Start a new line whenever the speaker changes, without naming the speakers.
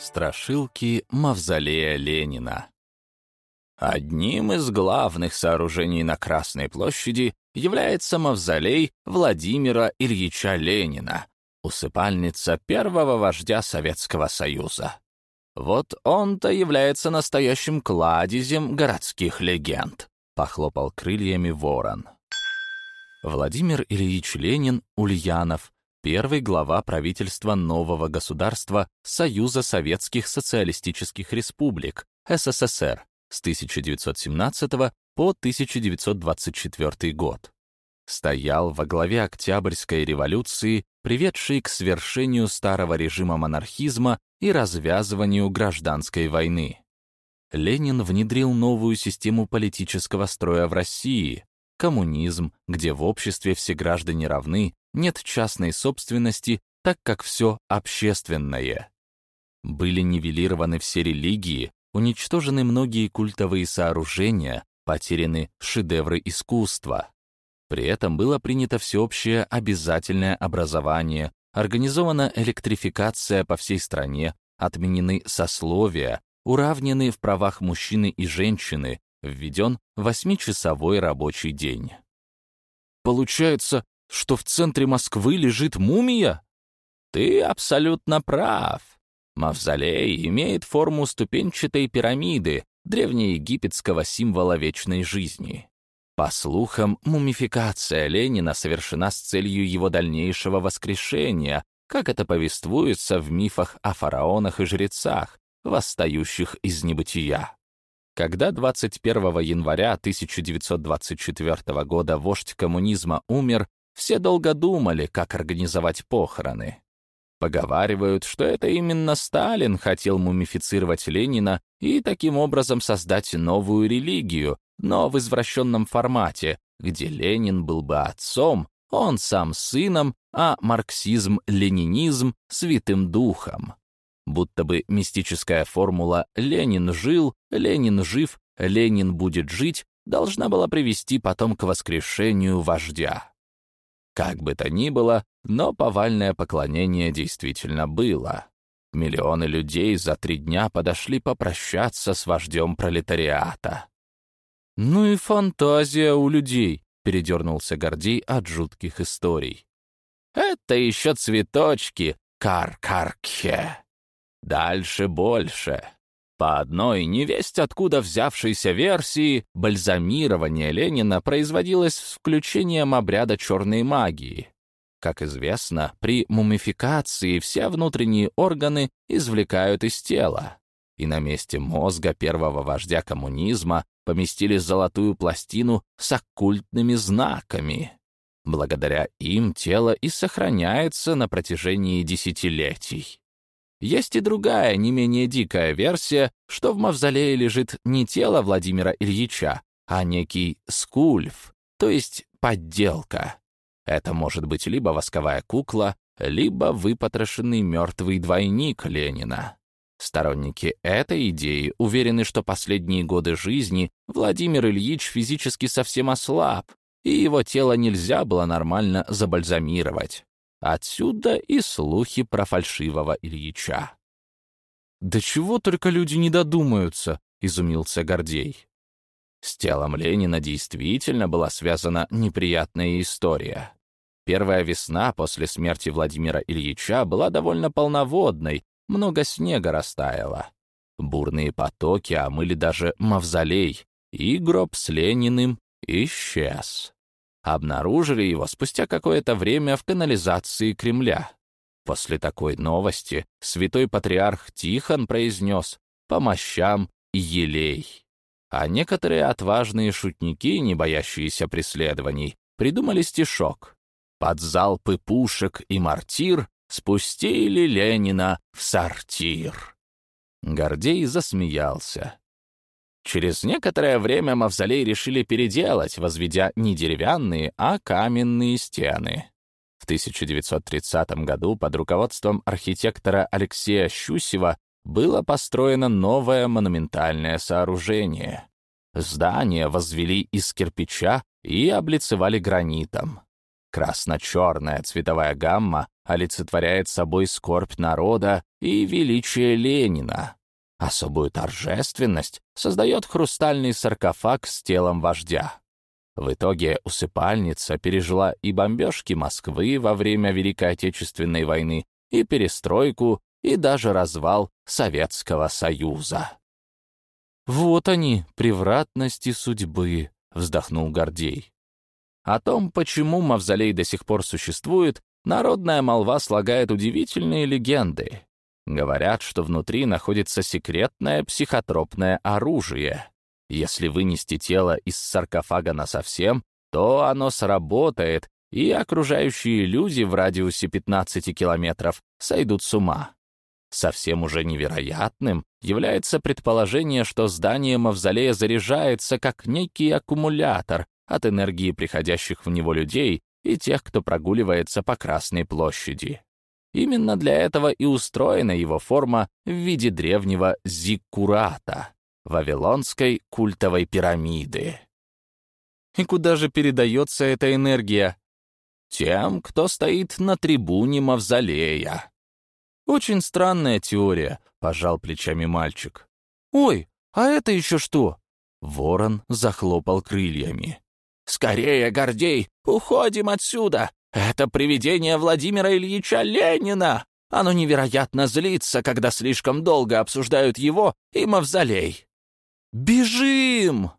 Страшилки Мавзолея Ленина Одним из главных сооружений на Красной площади является мавзолей Владимира Ильича Ленина, усыпальница первого вождя Советского Союза. Вот он-то является настоящим кладезем городских легенд, похлопал крыльями ворон. Владимир Ильич Ленин Ульянов, первый глава правительства нового государства Союза Советских Социалистических Республик, СССР, с 1917 по 1924 год. Стоял во главе Октябрьской революции, приведшей к свершению старого режима монархизма и развязыванию гражданской войны. Ленин внедрил новую систему политического строя в России, коммунизм, где в обществе все граждане равны, нет частной собственности, так как все общественное. Были нивелированы все религии, уничтожены многие культовые сооружения, потеряны шедевры искусства. При этом было принято всеобщее обязательное образование, организована электрификация по всей стране, отменены сословия, уравнены в правах мужчины и женщины, введен восьмичасовой рабочий день. Получается, что в центре Москвы лежит мумия? Ты абсолютно прав. Мавзолей имеет форму ступенчатой пирамиды, древнеегипетского символа вечной жизни. По слухам, мумификация Ленина совершена с целью его дальнейшего воскрешения, как это повествуется в мифах о фараонах и жрецах, восстающих из небытия. Когда 21 января 1924 года вождь коммунизма умер, все долго думали, как организовать похороны. Поговаривают, что это именно Сталин хотел мумифицировать Ленина и таким образом создать новую религию, но в извращенном формате, где Ленин был бы отцом, он сам сыном, а марксизм-ленинизм — святым духом. Будто бы мистическая формула «Ленин жил», «Ленин жив», «Ленин будет жить» должна была привести потом к воскрешению вождя. Как бы то ни было, но повальное поклонение действительно было. Миллионы людей за три дня подошли попрощаться с вождем пролетариата. «Ну и фантазия у людей», — передернулся Гордей от жутких историй. «Это еще цветочки, кар-каркхе. Дальше больше. По одной невесть откуда взявшейся версии, бальзамирование Ленина производилось с включением обряда черной магии. Как известно, при мумификации все внутренние органы извлекают из тела, и на месте мозга первого вождя коммунизма поместили золотую пластину с оккультными знаками. Благодаря им тело и сохраняется на протяжении десятилетий. Есть и другая, не менее дикая версия, что в мавзолее лежит не тело Владимира Ильича, а некий скульф, то есть подделка. Это может быть либо восковая кукла, либо выпотрошенный мертвый двойник Ленина. Сторонники этой идеи уверены, что последние годы жизни Владимир Ильич физически совсем ослаб, и его тело нельзя было нормально забальзамировать. Отсюда и слухи про фальшивого Ильича. «Да чего только люди не додумаются», — изумился Гордей. С телом Ленина действительно была связана неприятная история. Первая весна после смерти Владимира Ильича была довольно полноводной, много снега растаяло. Бурные потоки омыли даже мавзолей, и гроб с Лениным исчез. Обнаружили его спустя какое-то время в канализации Кремля. После такой новости святой патриарх Тихон произнес «по мощам елей». А некоторые отважные шутники, не боящиеся преследований, придумали стишок. Под залпы пушек и мортир спустили Ленина в сортир. Гордей засмеялся. Через некоторое время мавзолей решили переделать, возведя не деревянные, а каменные стены. В 1930 году под руководством архитектора Алексея Щусева было построено новое монументальное сооружение. Здание возвели из кирпича и облицевали гранитом. Красно-черная цветовая гамма олицетворяет собой скорбь народа и величие Ленина. Особую торжественность создает хрустальный саркофаг с телом вождя. В итоге усыпальница пережила и бомбежки Москвы во время Великой Отечественной войны, и перестройку, и даже развал Советского Союза. «Вот они, превратности судьбы», — вздохнул Гордей. О том, почему мавзолей до сих пор существует, народная молва слагает удивительные легенды. Говорят, что внутри находится секретное психотропное оружие. Если вынести тело из саркофага насовсем, то оно сработает, и окружающие люди в радиусе 15 километров сойдут с ума. Совсем уже невероятным является предположение, что здание мавзолея заряжается как некий аккумулятор от энергии приходящих в него людей и тех, кто прогуливается по Красной площади. Именно для этого и устроена его форма в виде древнего зиккурата, вавилонской культовой пирамиды. И куда же передается эта энергия? Тем, кто стоит на трибуне мавзолея. Очень странная теория, пожал плечами мальчик. Ой, а это еще что? Ворон захлопал крыльями. «Скорее, Гордей, уходим отсюда! Это привидение Владимира Ильича Ленина! Оно невероятно злится, когда слишком долго обсуждают его и мавзолей!» «Бежим!»